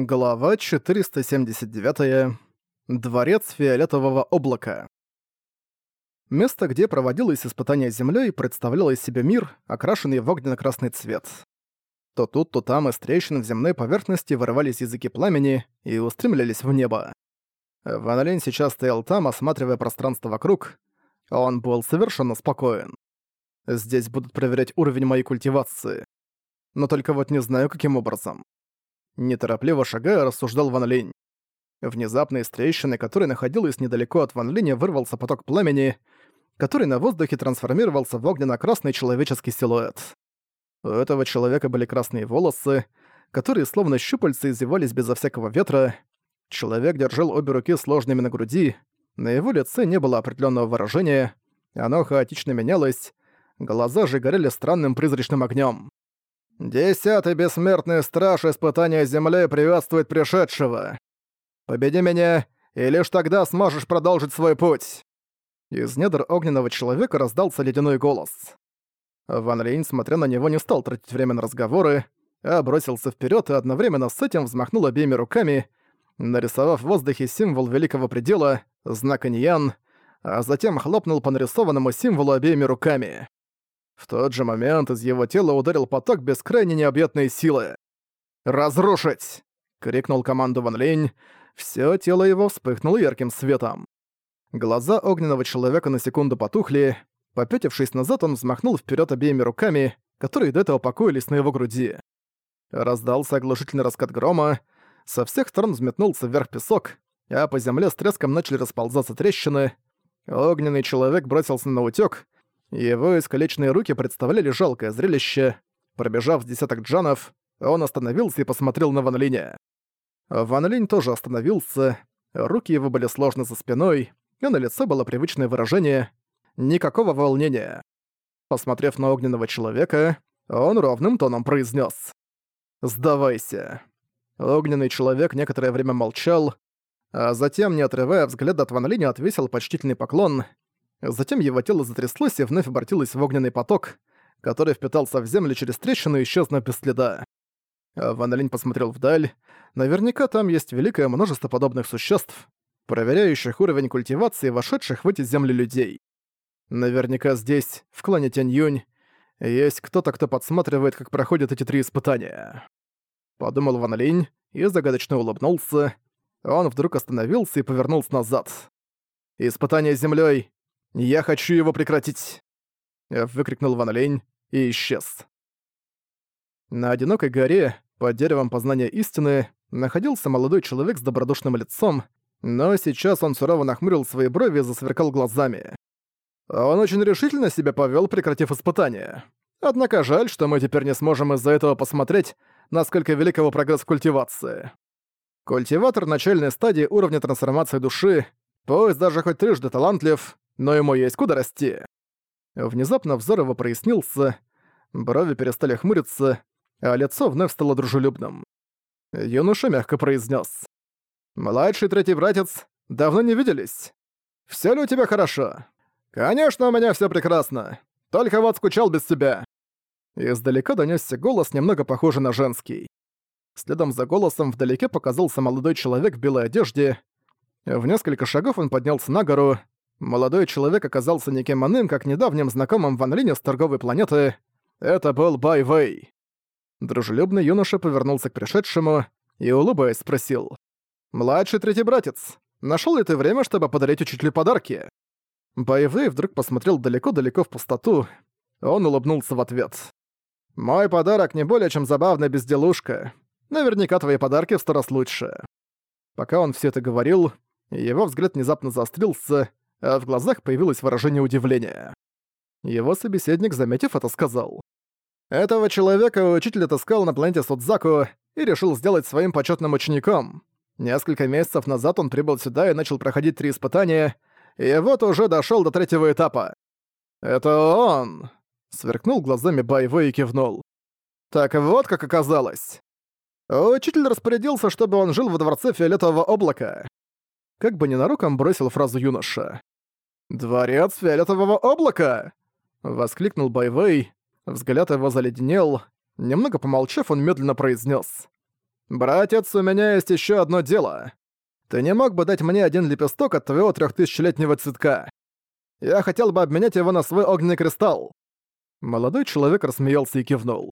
Глава 479. Дворец Фиолетового облака. Место, где проводилось испытание Землей, представляло из себя мир, окрашенный в огненно-красный цвет. То тут, то там из трещин в земной поверхности вырывались языки пламени и устремлялись в небо. Ван Линь сейчас стоял там, осматривая пространство вокруг. Он был совершенно спокоен. Здесь будут проверять уровень моей культивации. Но только вот не знаю, каким образом. Неторопливо шагая, рассуждал Ван Линь. Внезапно из трещины, которая находилась недалеко от Ван Линя, вырвался поток пламени, который на воздухе трансформировался в огненно-красный человеческий силуэт. У этого человека были красные волосы, которые словно щупальца извивались безо всякого ветра. Человек держал обе руки сложными на груди, на его лице не было определенного выражения, оно хаотично менялось, глаза же горели странным призрачным огнем. «Десятый бессмертный страж испытания Земли приветствует пришедшего. Победи меня, и лишь тогда сможешь продолжить свой путь». Из недр огненного человека раздался ледяной голос. Ван Лейн, смотря на него, не стал тратить время на разговоры, а бросился вперед и одновременно с этим взмахнул обеими руками, нарисовав в воздухе символ Великого Предела, знак Иньян, а затем хлопнул по нарисованному символу обеими руками. В тот же момент из его тела ударил поток бескрайне необъятной силы. «Разрушить!» — крикнул команду Ван Линь. Всё тело его вспыхнуло ярким светом. Глаза огненного человека на секунду потухли. Попятившись назад, он взмахнул вперед обеими руками, которые до этого покоились на его груди. Раздался оглушительный раскат грома, со всех сторон взметнулся вверх песок, а по земле с треском начали расползаться трещины. Огненный человек бросился на утёк, его искалеченные руки представляли жалкое зрелище. Пробежав с десяток джанов, он остановился и посмотрел на Ван Линя. Ван Линь тоже остановился, руки его были сложны за спиной, и на лице было привычное выражение «никакого волнения». Посмотрев на огненного человека, он ровным тоном произнес: «Сдавайся». Огненный человек некоторое время молчал, а затем, не отрывая взгляда от Ван Линя, отвесил почтительный поклон — Затем его тело затряслось и вновь обратилось в огненный поток, который впитался в землю через трещину и исчезнув без следа. Ван посмотрел вдаль. Наверняка там есть великое множество подобных существ, проверяющих уровень культивации вошедших в эти земли людей. Наверняка здесь, в клане Тянь-Юнь, есть кто-то, кто подсматривает, как проходят эти три испытания. Подумал Ван и загадочно улыбнулся. Он вдруг остановился и повернулся назад. «Испытание землей «Я хочу его прекратить!» Выкрикнул Ван Лень и исчез. На одинокой горе, под деревом познания истины, находился молодой человек с добродушным лицом, но сейчас он сурово нахмурил свои брови и засверкал глазами. Он очень решительно себя повел, прекратив испытание. Однако жаль, что мы теперь не сможем из-за этого посмотреть, насколько велик его прогресс в культивации. Культиватор начальной стадии уровня трансформации души, пусть даже хоть трижды талантлив, но ему есть куда расти. Внезапно взор его прояснился, брови перестали хмуриться, а лицо вновь стало дружелюбным. Юноша мягко произнес: «Младший третий братец, давно не виделись. Все ли у тебя хорошо?» «Конечно, у меня все прекрасно. Только вот скучал без тебя». Издалека донесся голос, немного похожий на женский. Следом за голосом вдалеке показался молодой человек в белой одежде. В несколько шагов он поднялся на гору, Молодой человек оказался никем иным, как недавним знакомым Ван Линя с торговой планеты. Это был Бай Вэй. Дружелюбный юноша повернулся к пришедшему и, улыбаясь, спросил. «Младший третий братец, нашел ли ты время, чтобы подарить учителю подарки?» Бай Вэй вдруг посмотрел далеко-далеко в пустоту. Он улыбнулся в ответ. «Мой подарок не более чем забавная безделушка. Наверняка твои подарки в сто раз лучше». Пока он все это говорил, его взгляд внезапно заострился, а в глазах появилось выражение удивления. Его собеседник, заметив это, сказал. «Этого человека учитель отыскал на планете Судзаку и решил сделать своим почетным учеником. Несколько месяцев назад он прибыл сюда и начал проходить три испытания, и вот уже дошел до третьего этапа. «Это он!» — сверкнул глазами Байвой и кивнул. «Так вот как оказалось. Учитель распорядился, чтобы он жил во дворце Фиолетового облака. Как бы ненароком бросил фразу юноша. «Дворец фиолетового облака!» — воскликнул Байвей. Взгляд его заледенел. Немного помолчав, он медленно произнес: «Братец, у меня есть еще одно дело. Ты не мог бы дать мне один лепесток от твоего трехтысячелетнего цветка? Я хотел бы обменять его на свой огненный кристалл». Молодой человек рассмеялся и кивнул.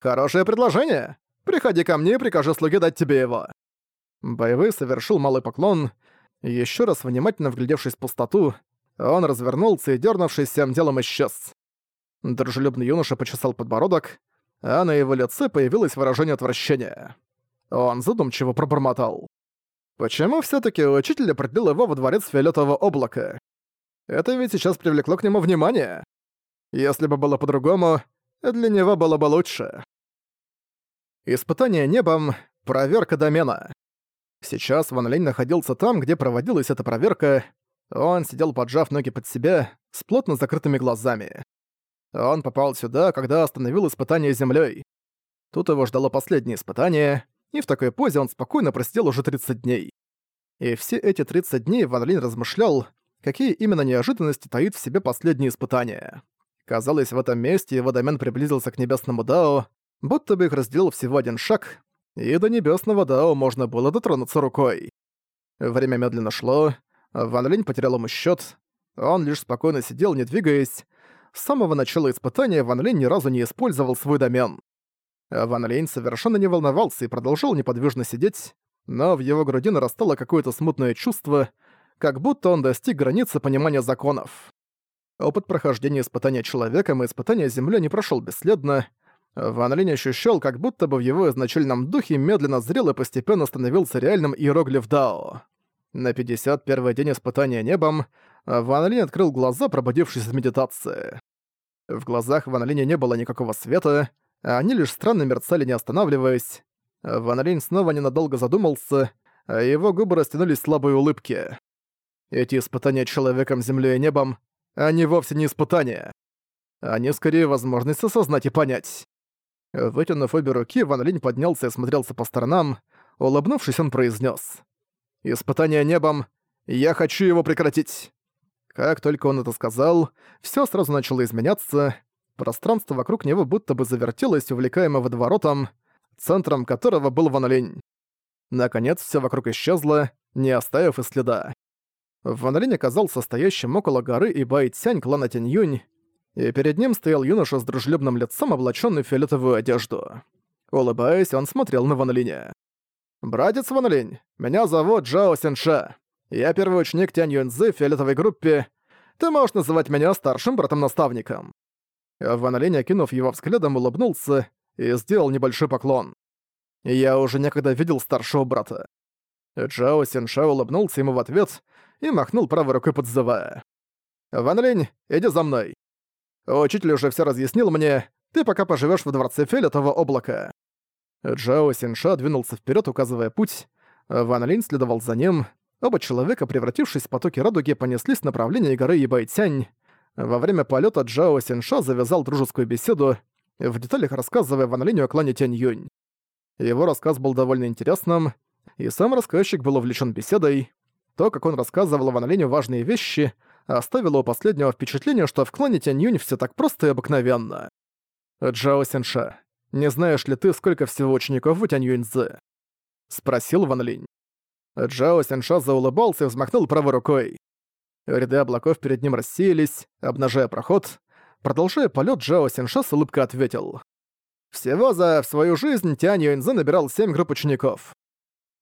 «Хорошее предложение. Приходи ко мне и прикажи слуге дать тебе его». Боевой совершил малый поклон. Еще раз внимательно вглядевшись в пустоту, он развернулся и, дернувшись всем делом, исчез. Дружелюбный юноша почесал подбородок, а на его лице появилось выражение отвращения. Он задумчиво пробормотал. Почему все таки учитель определил его во дворец фиолетового облака? Это ведь сейчас привлекло к нему внимание. Если бы было по-другому, для него было бы лучше. Испытание небом — проверка домена. Сейчас Ван Лень находился там, где проводилась эта проверка. Он сидел, поджав ноги под себя, с плотно закрытыми глазами. Он попал сюда, когда остановил испытание землей. Тут его ждало последнее испытание, и в такой позе он спокойно просидел уже 30 дней. И все эти 30 дней Ван Линь размышлял, какие именно неожиданности таит в себе последнее испытание. Казалось, в этом месте его домен приблизился к небесному Дао, будто бы их разделил всего один шаг, и до небесного Дао можно было дотронуться рукой. Время медленно шло, Ван Линь потерял ему счет. Он лишь спокойно сидел, не двигаясь. С самого начала испытания Ван Линь ни разу не использовал свой домен. Ван Линь совершенно не волновался и продолжал неподвижно сидеть, но в его груди нарастало какое-то смутное чувство, как будто он достиг границы понимания законов. Опыт прохождения испытания человеком и испытания Землей не прошел бесследно. Ван Линь ощущал, как будто бы в его изначальном духе медленно зрел и постепенно становился реальным иероглиф Дао. На 51 день испытания небом Ван Линь открыл глаза, пробудившись из медитации. В глазах Ван Линя не было никакого света, а они лишь странно мерцали, не останавливаясь. Ван Линь снова ненадолго задумался, а его губы растянулись слабой улыбке. Эти испытания человеком, землей и небом, они вовсе не испытания. Они скорее возможность осознать и понять. Вытянув обе руки, Ван Линь поднялся и смотрелся по сторонам. Улыбнувшись, он произнес: «Испытание небом, я хочу его прекратить». Как только он это сказал, все сразу начало изменяться. Пространство вокруг него будто бы завертелось, увлекаемо водоворотом, центром которого был Ван Линь. Наконец, все вокруг исчезло, не оставив и следа. Ван Линь оказался стоящим около горы и Бай-Цянь клана Тянь-Юнь, и перед ним стоял юноша с дружелюбным лицом, облаченный в фиолетовую одежду. Улыбаясь, он смотрел на Ван Линя. «Братец Ван Линь, меня зовут Джао Синша. Я первый ученик Тянь Юньзы в фиолетовой группе. Ты можешь называть меня старшим братом-наставником». Ван Линь, окинув его взглядом, улыбнулся и сделал небольшой поклон. «Я уже некогда видел старшего брата». Джао Синша улыбнулся ему в ответ и махнул правой рукой, подзывая. «Ван Линь, иди за мной. Учитель уже все разъяснил мне, ты пока поживешь в дворце Фиолетового облака». Джао Синша двинулся вперед, указывая путь. Ван Линь следовал за ним. Оба человека, превратившись в потоки радуги, понеслись в направлении горы Ебайтянь. Во время полета Джао Синша завязал дружескую беседу, в деталях рассказывая Ван Линю о клане Тянь Юнь. Его рассказ был довольно интересным, и сам рассказчик был увлечен беседой. То, как он рассказывал Ван Линю важные вещи, оставило у последнего впечатление, что в клане Тянь Юнь все так просто и обыкновенно. «Джао Синша, не знаешь ли ты, сколько всего учеников у Тянь Юньцзы?» — спросил Ван Линь. Джао Синша заулыбался и взмахнул правой рукой. Ряды облаков перед ним рассеялись, обнажая проход. Продолжая полет, Джао Синша с улыбкой ответил. «Всего за свою жизнь Тянь Юньцзы набирал семь групп учеников.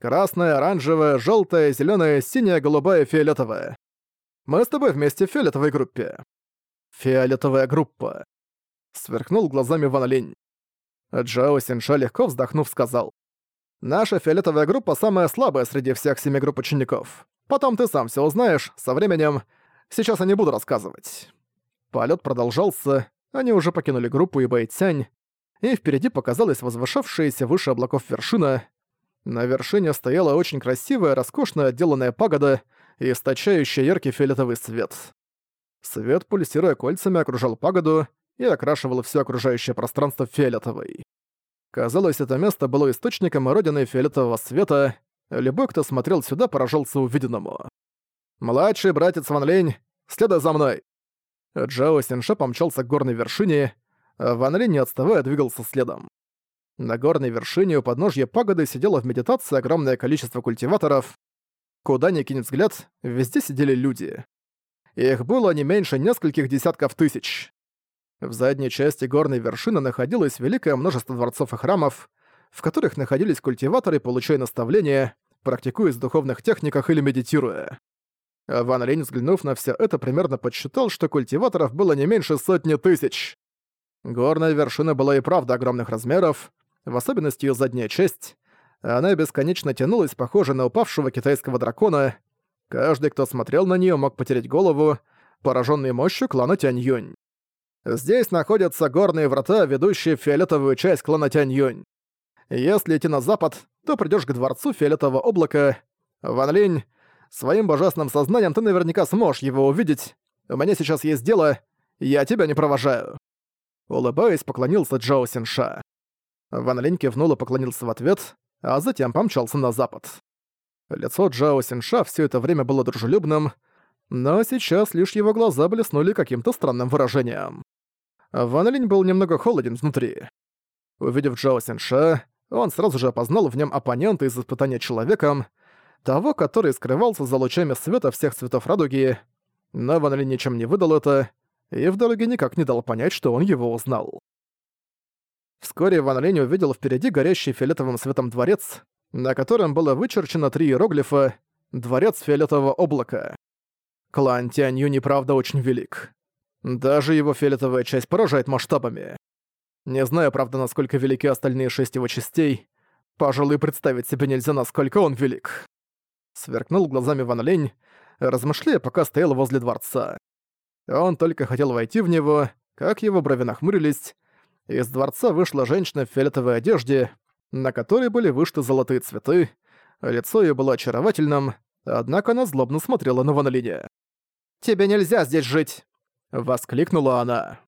Красная, оранжевая, желтая, зеленая, синяя, голубая, фиолетовая. Мы с тобой вместе в фиолетовой группе». «Фиолетовая группа», — сверкнул глазами Ван Линь. Джао Синша легко вздохнув сказал. Наша фиолетовая группа самая слабая среди всех семи групп учеников. Потом ты сам все узнаешь, со временем. Сейчас я не буду рассказывать. Полет продолжался, они уже покинули группу и Бэйцянь, и впереди показалась возвышавшаяся выше облаков вершина. На вершине стояла очень красивая, роскошно отделанная пагода, источающая яркий фиолетовый свет. Свет, пульсируя кольцами, окружал пагоду и окрашивал все окружающее пространство фиолетовой. Казалось, это место было источником и родиной фиолетового света. Любой, кто смотрел сюда, поражался увиденному. «Младший братец Ван Лень, следуй за мной!» Джао Синша помчался к горной вершине, Ван Линь, не отставая, двигался следом. На горной вершине у подножья пагоды сидело в медитации огромное количество культиваторов. Куда ни кинет взгляд, везде сидели люди. Их было не меньше нескольких десятков тысяч. В задней части горной вершины находилось великое множество дворцов и храмов, в которых находились культиваторы, получая наставления, практикуясь в духовных техниках или медитируя. Ван Линь, взглянув на все это, примерно подсчитал, что культиваторов было не меньше сотни тысяч. Горная вершина была и правда огромных размеров, в особенности ее задняя часть. Она бесконечно тянулась, похоже на упавшего китайского дракона. Каждый, кто смотрел на нее, мог потерять голову, пораженный мощью клана Тянь-Юнь. Здесь находятся горные врата, ведущие в фиолетовую часть клана Тянь-Юнь. Если идти на запад, то придешь к дворцу фиолетового облака. Ван Линь, своим божественным сознанием ты наверняка сможешь его увидеть. У меня сейчас есть дело, я тебя не провожаю. Улыбаясь, поклонился Джао Синша. Ван Линь кивнул и поклонился в ответ, а затем помчался на запад. Лицо Джао Синша все это время было дружелюбным, но сейчас лишь его глаза блеснули каким-то странным выражением. Ван Линь был немного холоден внутри. Увидев Джао Синша, он сразу же опознал в нем оппонента из испытания человеком, того, который скрывался за лучами света всех цветов радуги, но Ван Линь ничем не выдал это, и в дороге никак не дал понять, что он его узнал. Вскоре Ван Линь увидел впереди горящий фиолетовым светом дворец, на котором было вычерчено три иероглифа «Дворец фиолетового облака». Клан Тянью неправда очень велик. Даже его фиолетовая часть поражает масштабами. Не знаю, правда, насколько велики остальные шесть его частей. Пожалуй, представить себе нельзя, насколько он велик. Сверкнул глазами Ван Лень, размышляя, пока стоял возле дворца. Он только хотел войти в него, как его брови нахмурились, из дворца вышла женщина в фиолетовой одежде, на которой были вышты золотые цветы, лицо ее было очаровательным, однако она злобно смотрела на Ван. «Тебе нельзя здесь жить!» — воскликнула она.